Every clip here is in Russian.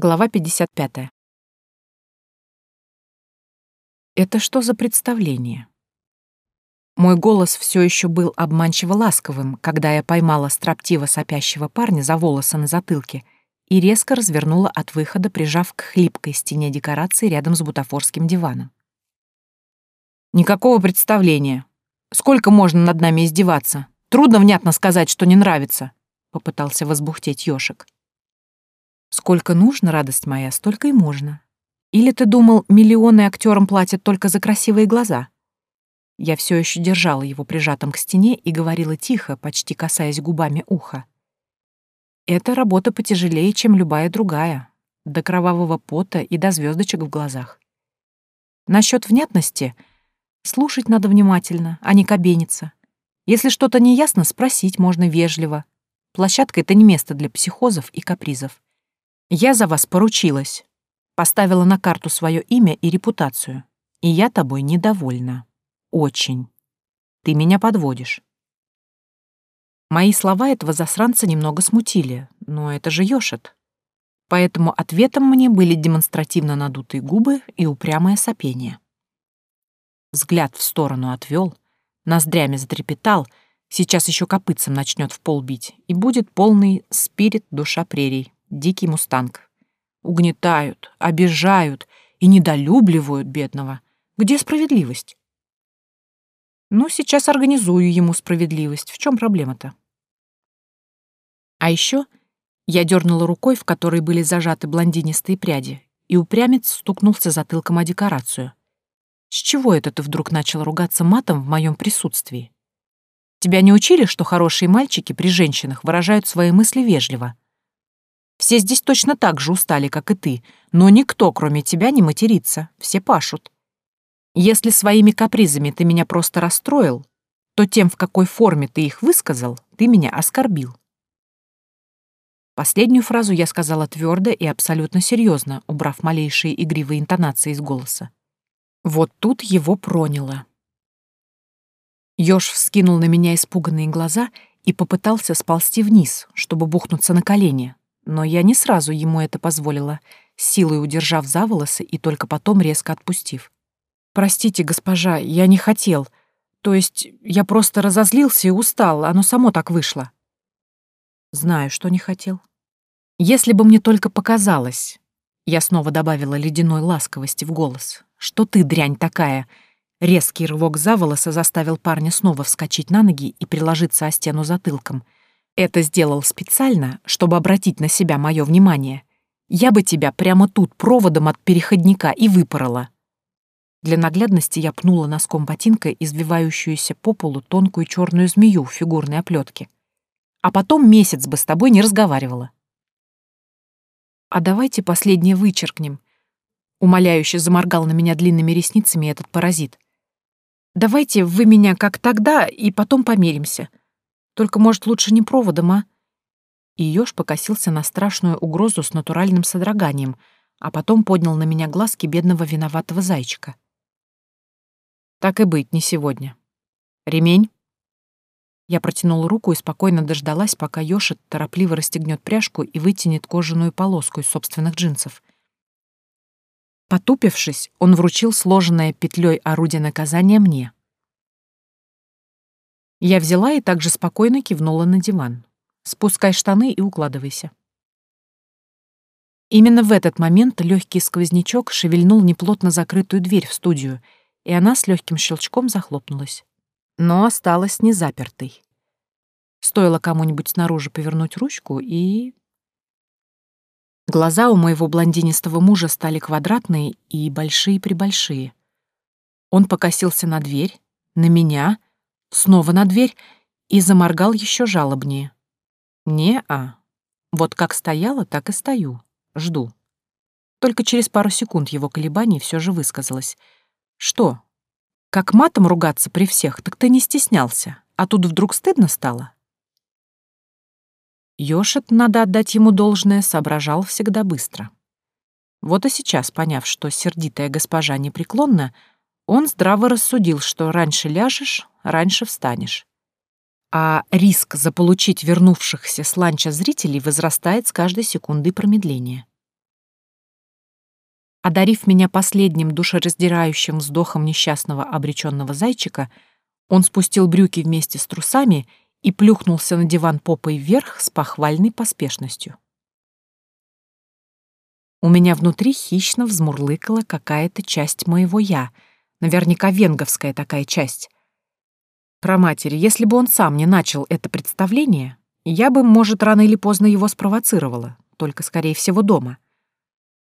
Глава 55. Это что за представление? Мой голос все еще был обманчиво ласковым, когда я поймала строптиво сопящего парня за волосы на затылке и резко развернула от выхода, прижав к хлипкой стене декорации рядом с бутафорским диваном. Никакого представления. Сколько можно над нами издеваться? Трудно внятно сказать, что не нравится, попытался возбухтеть Ёшик. Сколько нужно, радость моя, столько и можно. Или ты думал, миллионы актерам платят только за красивые глаза? Я все еще держала его прижатым к стене и говорила тихо, почти касаясь губами уха. Эта работа потяжелее, чем любая другая, до кровавого пота и до звездочек в глазах. Насчет внятности слушать надо внимательно, а не кабениться. Если что-то неясно, спросить можно вежливо. Площадка — это не место для психозов и капризов. Я за вас поручилась. Поставила на карту свое имя и репутацию. И я тобой недовольна. Очень. Ты меня подводишь. Мои слова этого засранца немного смутили, но это же Ёшит. Поэтому ответом мне были демонстративно надутые губы и упрямое сопение. Взгляд в сторону отвел, ноздрями затрепетал, сейчас еще копытцем начнет в пол бить, и будет полный спирит душа прерий, дикий мустанг. Угнетают, обижают и недолюбливают бедного. Где справедливость? Ну, сейчас организую ему справедливость. В чем проблема-то? А еще я дернула рукой, в которой были зажаты блондинистые пряди, и упрямец стукнулся затылком о декорацию. С чего это ты вдруг начал ругаться матом в моем присутствии? Тебя не учили, что хорошие мальчики при женщинах выражают свои мысли вежливо? Все здесь точно так же устали, как и ты, но никто, кроме тебя, не матерится, все пашут. Если своими капризами ты меня просто расстроил, то тем, в какой форме ты их высказал, ты меня оскорбил. Последнюю фразу я сказала твердо и абсолютно серьезно, убрав малейшие игривые интонации из голоса. Вот тут его проняло. Ёж вскинул на меня испуганные глаза и попытался сползти вниз, чтобы бухнуться на колени, но я не сразу ему это позволила, силой удержав за волосы и только потом резко отпустив. «Простите, госпожа, я не хотел. То есть я просто разозлился и устал, оно само так вышло». «Знаю, что не хотел. Если бы мне только показалось...» Я снова добавила ледяной ласковости в голос. «Что ты, дрянь такая?» Резкий рывок за волосы заставил парня снова вскочить на ноги и приложиться о стену затылком — это сделал специально, чтобы обратить на себя мое внимание. Я бы тебя прямо тут проводом от переходника и выпорола. Для наглядности я пнула носком ботинка извивающуюся по полу тонкую черную змею в фигурной оплетке. А потом месяц бы с тобой не разговаривала. А давайте последнее вычеркнем. Умоляюще заморгал на меня длинными ресницами этот паразит. Давайте вы меня как тогда, и потом помиримся. Только, может, лучше не проводом, а?» И Ёж покосился на страшную угрозу с натуральным содроганием, а потом поднял на меня глазки бедного виноватого зайчика. «Так и быть, не сегодня. Ремень?» Я протянула руку и спокойно дождалась, пока Ёшит торопливо расстегнет пряжку и вытянет кожаную полоску из собственных джинсов. Потупившись, он вручил сложенное петлей орудие наказания мне. Я взяла и также спокойно кивнула на диван. Спускай штаны и укладывайся. Именно в этот момент легкий сквознячок шевельнул неплотно закрытую дверь в студию, и она с легким щелчком захлопнулась. Но осталась незапертой. Стоило кому-нибудь снаружи повернуть ручку, и... Глаза у моего блондинистого мужа стали квадратные и большие-пребольшие. Он покосился на дверь, на меня — снова на дверь и заморгал еще жалобнее. «Не-а. Вот как стояла, так и стою. Жду». Только через пару секунд его колебаний все же высказалось. «Что? Как матом ругаться при всех, так ты не стеснялся, а тут вдруг стыдно стало?» Ёшет, надо отдать ему должное, соображал всегда быстро. Вот и сейчас, поняв, что сердитая госпожа непреклонна, он здраво рассудил, что раньше ляжешь, раньше встанешь. А риск заполучить вернувшихся с ланча зрителей возрастает с каждой секундой промедления. Одарив меня последним душераздирающим вздохом несчастного обреченного зайчика, он спустил брюки вместе с трусами и плюхнулся на диван попой вверх с похвальной поспешностью. У меня внутри хищно взмурлыкала какая-то часть моего «я», наверняка венговская такая часть. Про матери, если бы он сам не начал это представление, я бы, может, рано или поздно его спровоцировала, только, скорее всего, дома.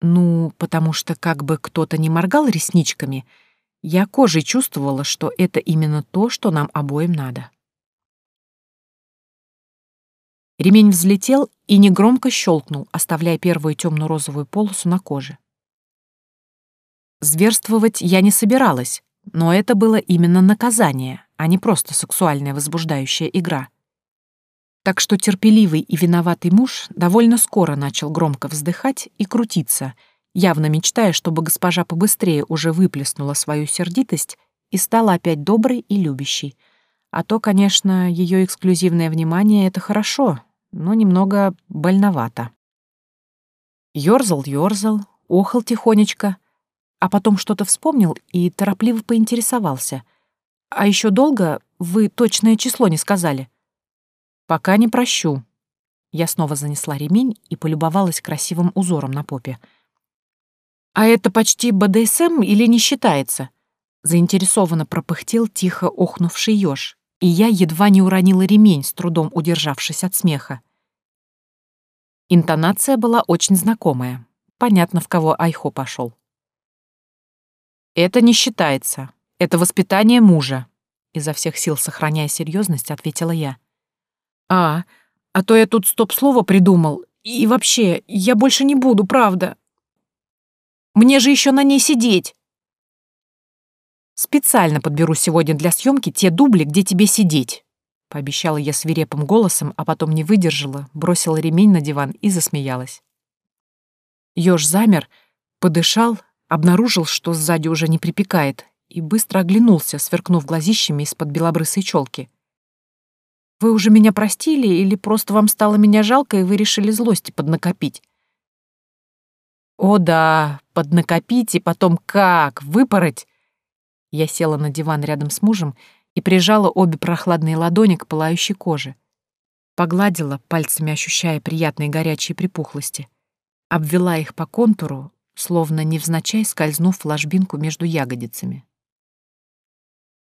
Ну, потому что как бы кто-то не моргал ресничками, я кожей чувствовала, что это именно то, что нам обоим надо. Ремень взлетел и негромко щелкнул, оставляя первую темно-розовую полосу на коже. Зверствовать я не собиралась, но это было именно наказание, а не просто сексуальная возбуждающая игра. Так что терпеливый и виноватый муж довольно скоро начал громко вздыхать и крутиться, явно мечтая, чтобы госпожа побыстрее уже выплеснула свою сердитость и стала опять доброй и любящей. А то, конечно, ее эксклюзивное внимание — это хорошо, но немного больновато. Ёрзал, ёрзал, охал тихонечко, а потом что-то вспомнил и торопливо поинтересовался. «А еще долго вы точное число не сказали?» «Пока не прощу». Я снова занесла ремень и полюбовалась красивым узором на попе. «А это почти БДСМ или не считается?» Заинтересованно пропыхтел тихо охнувший еж и я едва не уронила ремень, с трудом удержавшись от смеха. Интонация была очень знакомая. Понятно, в кого Айхо пошел. «Это не считается. Это воспитание мужа», — изо всех сил сохраняя серьезность, ответила я. «А, а то я тут стоп-слово придумал. И вообще, я больше не буду, правда. Мне же еще на ней сидеть!» Специально подберу сегодня для съемки те дубли, где тебе сидеть. Пообещала я свирепым голосом, а потом не выдержала, бросила ремень на диван и засмеялась. Ёж замер, подышал, обнаружил, что сзади уже не припекает, и быстро оглянулся, сверкнув глазищами из-под белобрысой челки. «Вы уже меня простили или просто вам стало меня жалко, и вы решили злости поднакопить?» «О да, поднакопить и потом как, выпороть!» Я села на диван рядом с мужем и прижала обе прохладные ладони к пылающей коже. Погладила, пальцами ощущая приятные горячие припухлости. Обвела их по контуру, словно невзначай скользнув в ложбинку между ягодицами.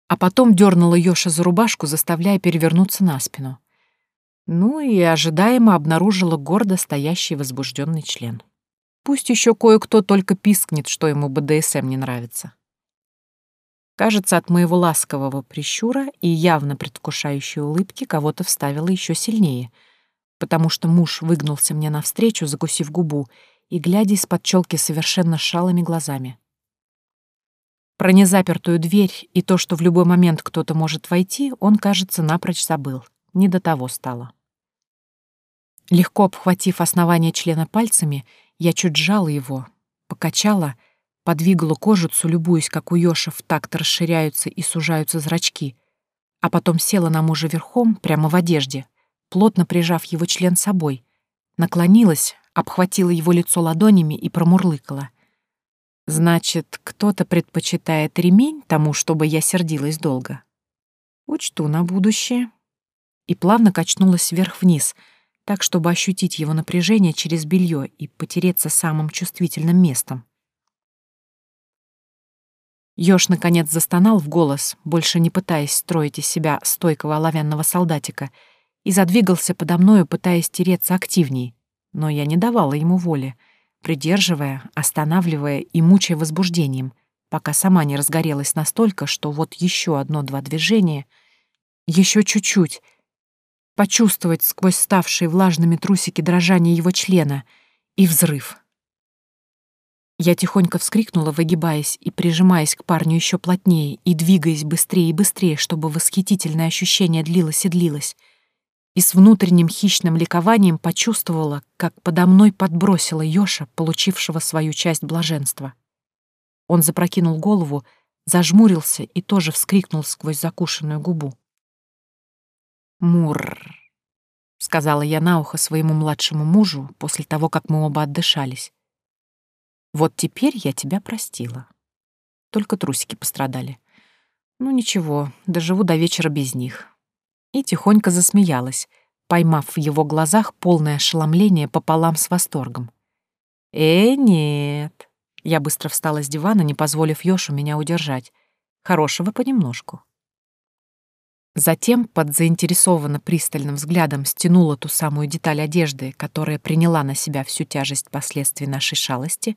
А потом дернула Ёша за рубашку, заставляя перевернуться на спину. Ну и ожидаемо обнаружила гордо стоящий возбужденный член. Пусть еще кое-кто только пискнет, что ему БДСМ не нравится. Кажется, от моего ласкового прищура и явно предвкушающей улыбки кого-то вставило еще сильнее, потому что муж выгнулся мне навстречу, закусив губу и глядя из-под челки совершенно шалыми глазами. Про незапертую дверь и то, что в любой момент кто-то может войти, он, кажется, напрочь забыл. Не до того стало. Легко обхватив основание члена пальцами, я чуть сжала его, покачала — подвигала кожицу, любуясь, как у Ёша в такт расширяются и сужаются зрачки, а потом села на мужа верхом, прямо в одежде, плотно прижав его член собой, наклонилась, обхватила его лицо ладонями и промурлыкала. «Значит, кто-то предпочитает ремень тому, чтобы я сердилась долго. Учту на будущее». И плавно качнулась вверх-вниз, так, чтобы ощутить его напряжение через белье и потереться самым чувствительным местом. Ёж, наконец, застонал в голос, больше не пытаясь строить из себя стойкого оловянного солдатика, и задвигался подо мною, пытаясь тереться активней. Но я не давала ему воли, придерживая, останавливая и мучая возбуждением, пока сама не разгорелась настолько, что вот еще одно-два движения, еще чуть-чуть, почувствовать сквозь ставшие влажными трусики дрожание его члена и взрыв — я тихонько вскрикнула, выгибаясь и прижимаясь к парню еще плотнее и двигаясь быстрее и быстрее, чтобы восхитительное ощущение длилось и длилось. И с внутренним хищным ликованием почувствовала, как подо мной подбросила Ёша, получившего свою часть блаженства. Он запрокинул голову, зажмурился и тоже вскрикнул сквозь закушенную губу. «Мурр», — сказала я на ухо своему младшему мужу после того, как мы оба отдышались. Вот теперь я тебя простила. Только трусики пострадали. Ну ничего, доживу до вечера без них. И тихонько засмеялась, поймав в его глазах полное ошеломление пополам с восторгом. «Э, нет!» Я быстро встала с дивана, не позволив Ёшу меня удержать. Хорошего понемножку. Затем под заинтересованно пристальным взглядом стянула ту самую деталь одежды, которая приняла на себя всю тяжесть последствий нашей шалости,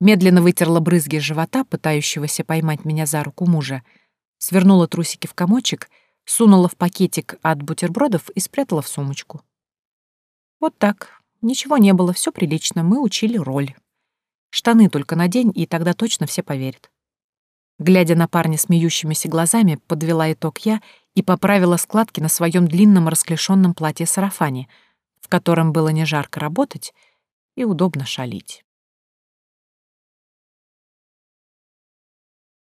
медленно вытерла брызги живота, пытающегося поймать меня за руку мужа, свернула трусики в комочек, сунула в пакетик от бутербродов и спрятала в сумочку. Вот так. Ничего не было, все прилично, мы учили роль. Штаны только надень, и тогда точно все поверят. Глядя на парня смеющимися глазами, подвела итог я и поправила складки на своем длинном расклешенном платье-сарафане, в котором было не жарко работать и удобно шалить.